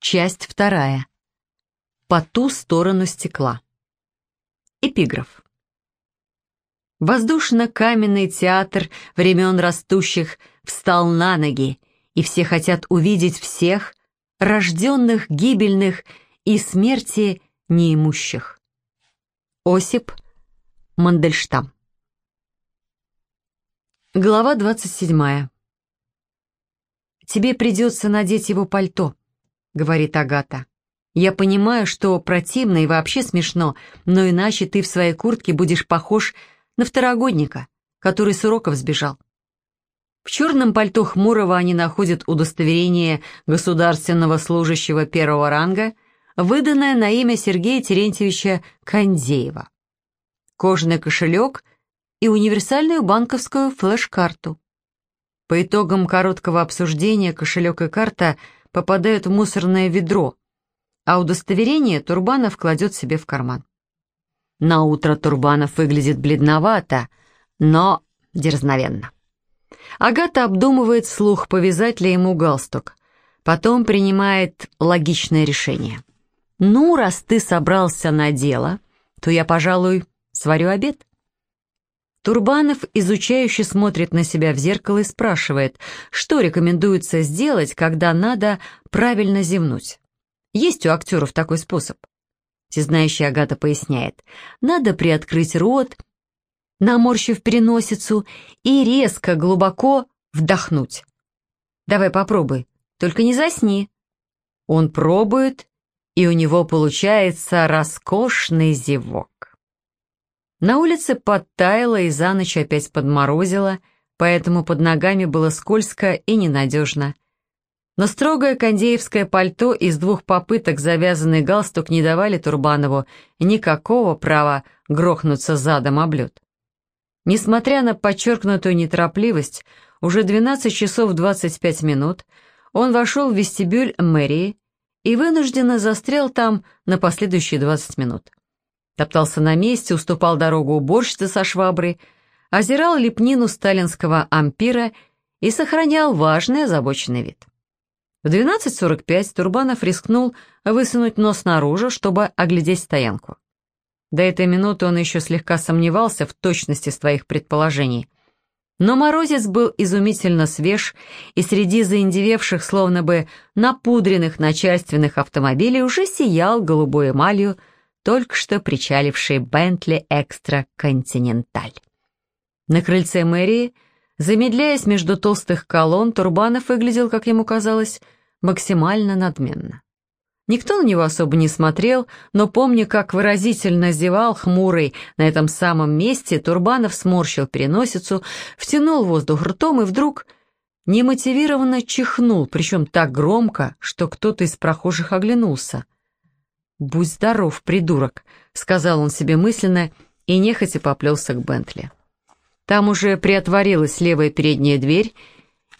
Часть вторая. По ту сторону стекла. Эпиграф. Воздушно-каменный театр времен растущих встал на ноги, и все хотят увидеть всех, рожденных, гибельных и смерти неимущих. Осип Мандельштам. Глава 27. «Тебе придется надеть его пальто», — говорит Агата. «Я понимаю, что противно и вообще смешно, но иначе ты в своей куртке будешь похож на второгодника, который с уроков сбежал». В черном пальто Хмурого они находят удостоверение государственного служащего первого ранга, выданное на имя Сергея Терентьевича Кондеева. Кожаный кошелек и универсальную банковскую флеш-карту. По итогам короткого обсуждения кошелек и карта попадают в мусорное ведро, а удостоверение Турбанов кладет себе в карман. На утро Турбанов выглядит бледновато, но дерзновенно. Агата обдумывает вслух, повязать ли ему галстук. Потом принимает логичное решение. «Ну, раз ты собрался на дело, то я, пожалуй, сварю обед». Турбанов изучающе смотрит на себя в зеркало и спрашивает, что рекомендуется сделать, когда надо правильно зевнуть. Есть у актеров такой способ. Всезнающая Агата поясняет, надо приоткрыть рот, наморщив переносицу, и резко, глубоко вдохнуть. Давай попробуй, только не засни. Он пробует, и у него получается роскошный зевок. На улице подтаяло и за ночь опять подморозило, поэтому под ногами было скользко и ненадежно. Но строгое кондеевское пальто из двух попыток завязанный галстук не давали Турбанову никакого права грохнуться задом об лед. Несмотря на подчеркнутую неторопливость, уже 12 часов 25 минут он вошел в вестибюль мэрии и вынужденно застрял там на последующие 20 минут топтался на месте, уступал дорогу уборщице со шваброй, озирал лепнину сталинского ампира и сохранял важный озабоченный вид. В 12.45 Турбанов рискнул высунуть нос наружу, чтобы оглядеть стоянку. До этой минуты он еще слегка сомневался в точности своих предположений. Но морозец был изумительно свеж, и среди заиндевевших, словно бы напудренных начальственных автомобилей уже сиял голубой эмалью только что причаливший Бентли Экстра Континенталь. На крыльце мэрии, замедляясь между толстых колонн, Турбанов выглядел, как ему казалось, максимально надменно. Никто на него особо не смотрел, но помня, как выразительно зевал хмурый на этом самом месте, Турбанов сморщил переносицу, втянул воздух ртом и вдруг немотивированно чихнул, причем так громко, что кто-то из прохожих оглянулся — «Будь здоров, придурок», — сказал он себе мысленно и нехотя поплелся к Бентли. Там уже приотворилась левая передняя дверь,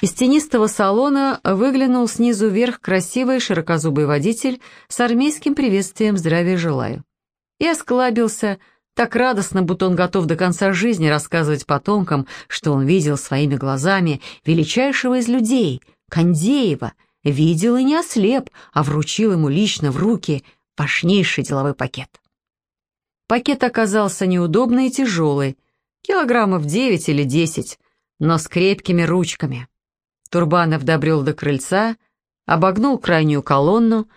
из тенистого салона выглянул снизу вверх красивый широкозубый водитель с армейским приветствием «Здравия желаю». И осклабился так радостно, будто он готов до конца жизни рассказывать потомкам, что он видел своими глазами величайшего из людей, Кондеева, видел и не ослеп, а вручил ему лично в руки – важнейший деловой пакет. Пакет оказался неудобный и тяжелый, килограммов девять или десять, но с крепкими ручками. Турбанов добрел до крыльца, обогнул крайнюю колонну,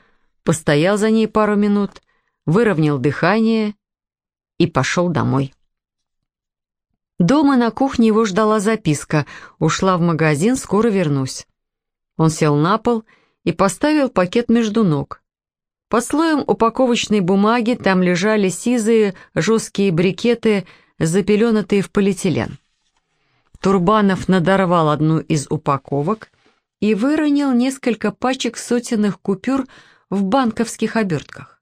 постоял за ней пару минут, выровнял дыхание и пошел домой. Дома на кухне его ждала записка «Ушла в магазин, скоро вернусь». Он сел на пол и поставил пакет между ног. Под слоем упаковочной бумаги там лежали сизые жесткие брикеты, запеленатые в полиэтилен. Турбанов надорвал одну из упаковок и выронил несколько пачек сотенных купюр в банковских обертках.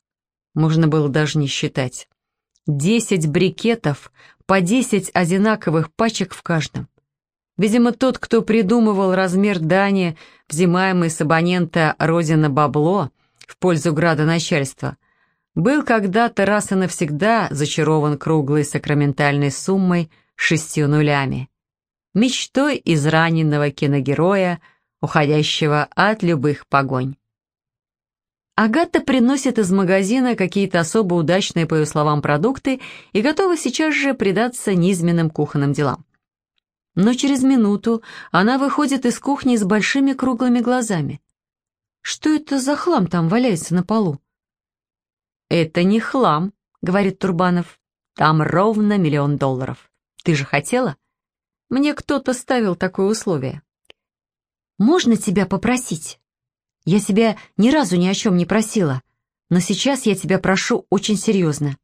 Можно было даже не считать. Десять брикетов, по десять одинаковых пачек в каждом. Видимо, тот, кто придумывал размер дани, взимаемый с абонента «Родина бабло», в пользу градоначальства, был когда-то раз и навсегда зачарован круглой сакраментальной суммой шестью нулями, мечтой израненного киногероя, уходящего от любых погонь. Агата приносит из магазина какие-то особо удачные, по ее словам, продукты и готова сейчас же предаться низменным кухонным делам. Но через минуту она выходит из кухни с большими круглыми глазами. Что это за хлам там валяется на полу? «Это не хлам», — говорит Турбанов. «Там ровно миллион долларов. Ты же хотела?» «Мне кто-то ставил такое условие». «Можно тебя попросить?» Я тебя ни разу ни о чем не просила, но сейчас я тебя прошу очень серьезно.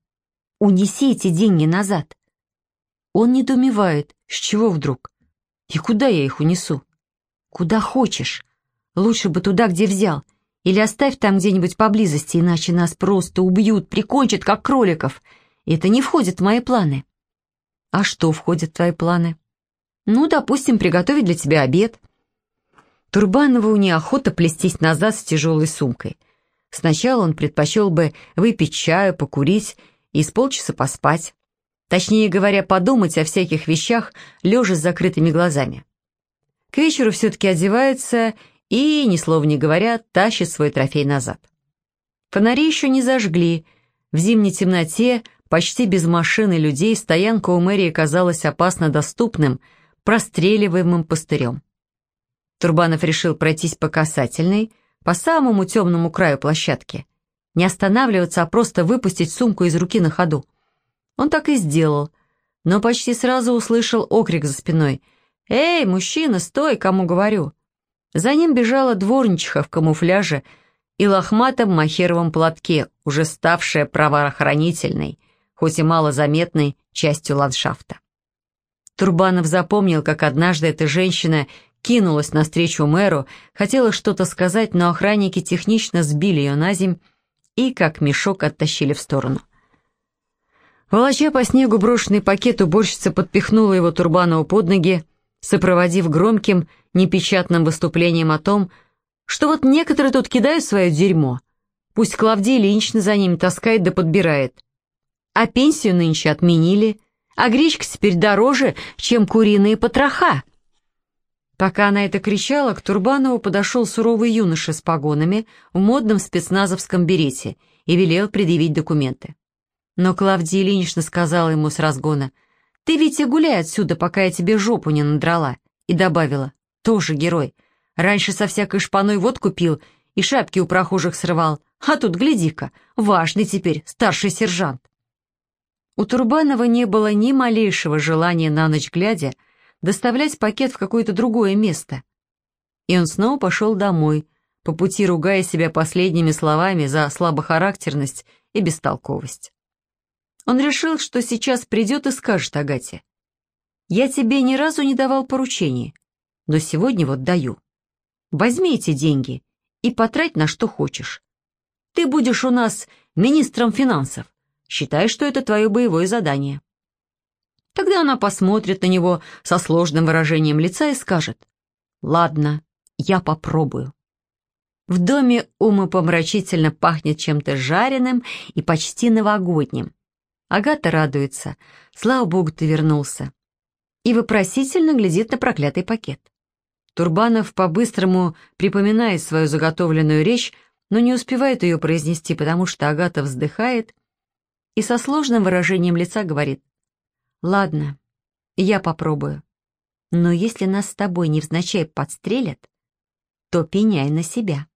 Унеси эти деньги назад. Он недоумевает, с чего вдруг? И куда я их унесу? Куда хочешь. Лучше бы туда, где взял. Или оставь там где-нибудь поблизости, иначе нас просто убьют, прикончат, как кроликов. Это не входит в мои планы. А что входит в твои планы? Ну, допустим, приготовить для тебя обед. Турбанову неохота плестись назад с тяжелой сумкой. Сначала он предпочел бы выпить чаю, покурить и с полчаса поспать. Точнее говоря, подумать о всяких вещах, лежа с закрытыми глазами. К вечеру все-таки одевается и, ни слова не говоря, тащит свой трофей назад. Фонари еще не зажгли. В зимней темноте, почти без машин и людей, стоянка у мэрии казалась опасно доступным, простреливаемым пустырем. Турбанов решил пройтись по касательной, по самому темному краю площадки. Не останавливаться, а просто выпустить сумку из руки на ходу. Он так и сделал, но почти сразу услышал окрик за спиной. «Эй, мужчина, стой, кому говорю!» За ним бежала дворничиха в камуфляже и лохматом махеровом платке, уже ставшая правоохранительной, хоть и малозаметной частью ландшафта. Турбанов запомнил, как однажды эта женщина кинулась навстречу мэру, хотела что-то сказать, но охранники технично сбили ее на земь и, как мешок, оттащили в сторону. Волоча по снегу брошенный пакет, уборщица подпихнула его Турбанову под ноги, сопроводив громким, непечатным выступлением о том, что вот некоторые тут кидают свое дерьмо. Пусть Клавдий лично за ними таскает да подбирает. А пенсию нынче отменили, а гречка теперь дороже, чем куриные потроха. Пока она это кричала, к Турбанову подошел суровый юноша с погонами в модном спецназовском берете и велел предъявить документы. Но Клавдия Ильинична сказала ему с разгона, «Ты, Витя, гуляй отсюда, пока я тебе жопу не надрала», и добавила, «Тоже герой. Раньше со всякой шпаной водку пил и шапки у прохожих срывал, а тут, гляди-ка, важный теперь старший сержант». У Турбанова не было ни малейшего желания на ночь глядя доставлять пакет в какое-то другое место. И он снова пошел домой, по пути ругая себя последними словами за слабохарактерность и бестолковость. Он решил, что сейчас придет и скажет Агате. «Я тебе ни разу не давал поручений, но сегодня вот даю. Возьми эти деньги и потрать на что хочешь. Ты будешь у нас министром финансов. Считай, что это твое боевое задание». Тогда она посмотрит на него со сложным выражением лица и скажет «Ладно, я попробую». В доме умопомрачительно пахнет чем-то жареным и почти новогодним. Агата радуется. Слава богу, ты вернулся. И вопросительно глядит на проклятый пакет. Турбанов по-быстрому припоминает свою заготовленную речь, но не успевает ее произнести, потому что Агата вздыхает и со сложным выражением лица говорит Ладно, я попробую. Но если нас с тобой невзначай подстрелят, то пеняй на себя.